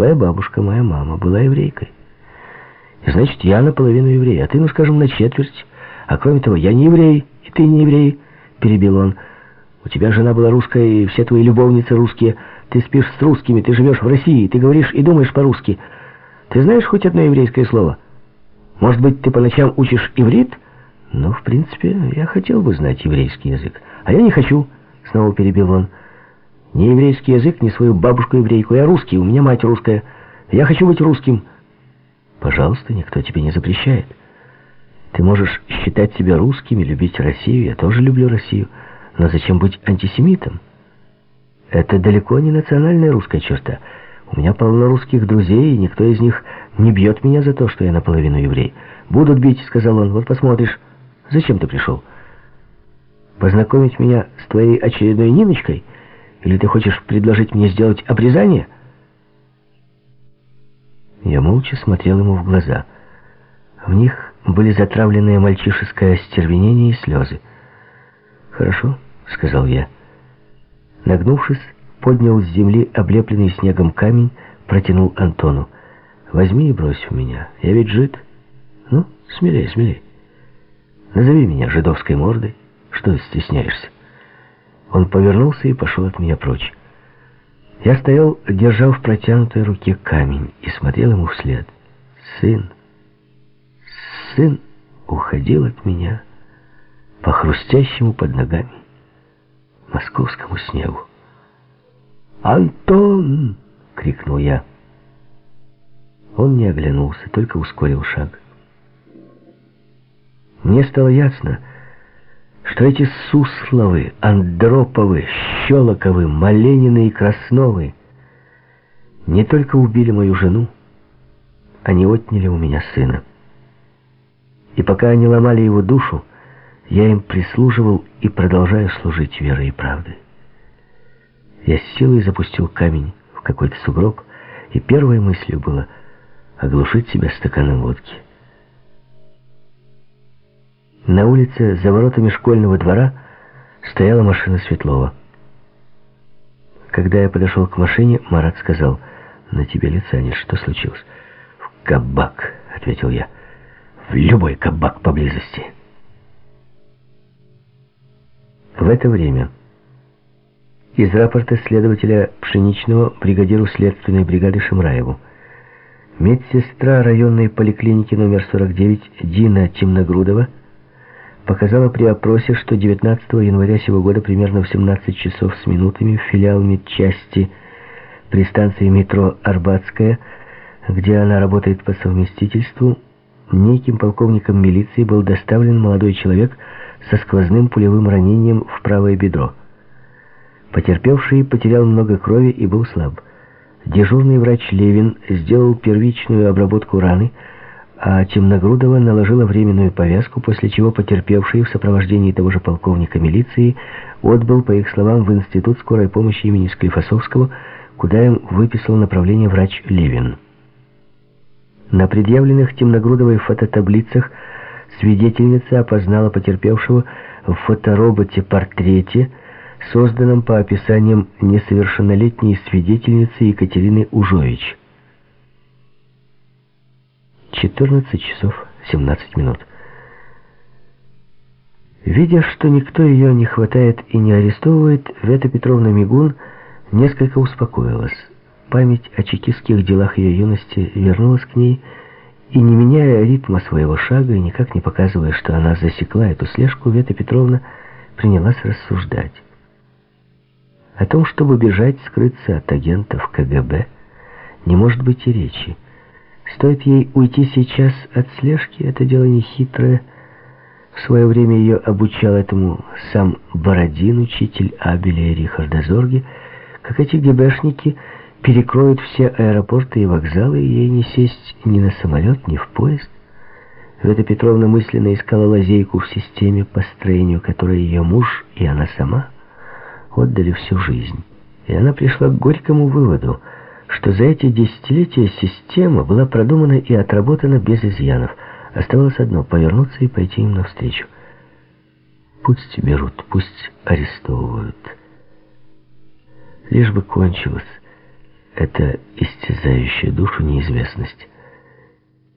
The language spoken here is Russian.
Твоя бабушка, моя мама, была еврейкой. И значит, я наполовину еврей, а ты, ну, скажем, на четверть. А кроме того, я не еврей, и ты не еврей, перебил он. У тебя жена была русская, и все твои любовницы русские. Ты спишь с русскими, ты живешь в России, ты говоришь и думаешь по-русски. Ты знаешь хоть одно еврейское слово? Может быть, ты по ночам учишь иврит? Ну, в принципе, я хотел бы знать еврейский язык. А я не хочу, снова перебил он. Не еврейский язык, не свою бабушку-еврейку. Я русский, у меня мать русская. Я хочу быть русским. Пожалуйста, никто тебе не запрещает. Ты можешь считать себя русским и любить Россию. Я тоже люблю Россию. Но зачем быть антисемитом? Это далеко не национальная русская черта. У меня полно русских друзей, и никто из них не бьет меня за то, что я наполовину еврей. «Будут бить», — сказал он, — «вот посмотришь. Зачем ты пришел? Познакомить меня с твоей очередной Ниночкой? Или ты хочешь предложить мне сделать обрезание?» Я молча смотрел ему в глаза. В них были затравленное мальчишеское остервенение и слезы. «Хорошо», — сказал я. Нагнувшись, поднял с земли облепленный снегом камень, протянул Антону. «Возьми и брось в меня. Я ведь жид. Ну, смелей, смелей. Назови меня жидовской мордой. Что стесняешься?» Он повернулся и пошел от меня прочь. Я стоял, держа в протянутой руке камень, и смотрел ему вслед. Сын, сын уходил от меня по хрустящему под ногами московскому снегу. «Антон!» — крикнул я. Он не оглянулся, только ускорил шаг. Мне стало ясно, что эти Сусловы, Андроповы, Щелоковы, Маленины и Красновы не только убили мою жену, они отняли у меня сына. И пока они ломали его душу, я им прислуживал и продолжаю служить верой и правдой. Я с силой запустил камень в какой-то сугроб, и первой мыслью было оглушить себя стаканом водки. На улице за воротами школьного двора стояла машина Светлова. Когда я подошел к машине, Марат сказал, «На тебе лица нет, что случилось?» «В кабак», — ответил я. «В любой кабак поблизости». В это время из рапорта следователя Пшеничного бригадиру следственной бригады Шимраеву медсестра районной поликлиники номер 49 Дина Темногрудова показала при опросе, что 19 января сего года примерно в 17 часов с минутами в филиал медчасти при станции метро Арбатская, где она работает по совместительству, неким полковником милиции был доставлен молодой человек со сквозным пулевым ранением в правое бедро. Потерпевший потерял много крови и был слаб. Дежурный врач Левин сделал первичную обработку раны, а Темногрудова наложила временную повязку, после чего потерпевший в сопровождении того же полковника милиции отбыл, по их словам, в Институт скорой помощи имени Склифосовского, куда им выписал направление врач Левин. На предъявленных Темногрудовой фототаблицах свидетельница опознала потерпевшего в фотороботе-портрете, созданном по описаниям несовершеннолетней свидетельницы Екатерины Ужович. 14 часов 17 минут. Видя, что никто ее не хватает и не арестовывает, Вета Петровна Мигун несколько успокоилась. Память о чекистских делах ее юности вернулась к ней, и не меняя ритма своего шага и никак не показывая, что она засекла эту слежку, Вета Петровна принялась рассуждать. О том, чтобы бежать, скрыться от агентов КГБ, не может быть и речи. Стоит ей уйти сейчас от слежки, это дело не хитрое. В свое время ее обучал этому сам Бородин, учитель Абеля и Рихарда Зорге, как эти ГБшники перекроют все аэропорты и вокзалы, и ей не сесть ни на самолет, ни в поезд. Вета Петровна мысленно искала лазейку в системе, по строению которой ее муж и она сама отдали всю жизнь. И она пришла к горькому выводу – что за эти десятилетия система была продумана и отработана без изъянов. Оставалось одно — повернуться и пойти им навстречу. Пусть берут, пусть арестовывают. Лишь бы кончилось это истязающая душу неизвестность.